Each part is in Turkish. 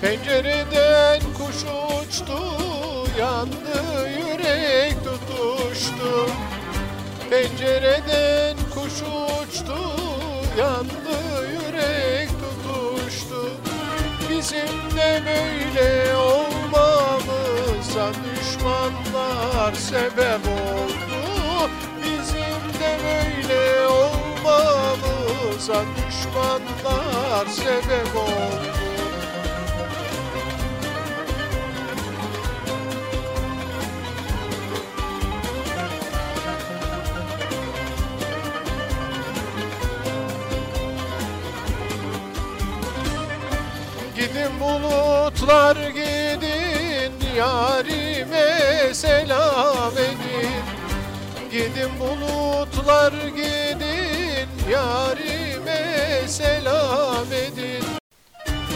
Pencereden kuş uçtu, yandı yürek tutuştu. Pencereden kuş uçtu, yandı yürek tutuştu. Bizim de böyle olmamıza düşmanlar sebep oldu. Bizim de böyle olmamıza düşmanlar sebep oldu. Gidin bulutlar gidin yarime selam edin. Gidin bulutlar gidin yarime selam edin.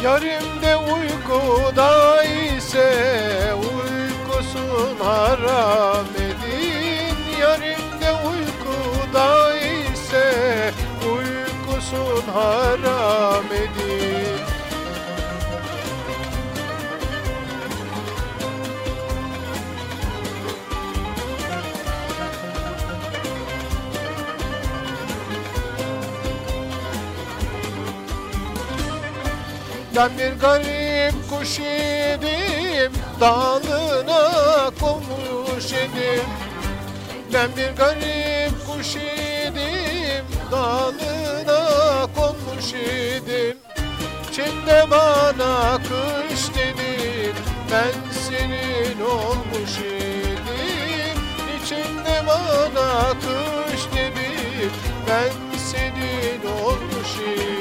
Yarim de uykuda ise uykusun haram edin. Yarim de uykuda ise uykusun haram edin Ben bir garip kuş idim, dalına konmuş idim. Ben bir garip kuş idim, dalına konmuş idim. Çin'de bana kış dedim, ben senin olmuş idim. İçinde bana kış dedim, ben senin olmuş idim.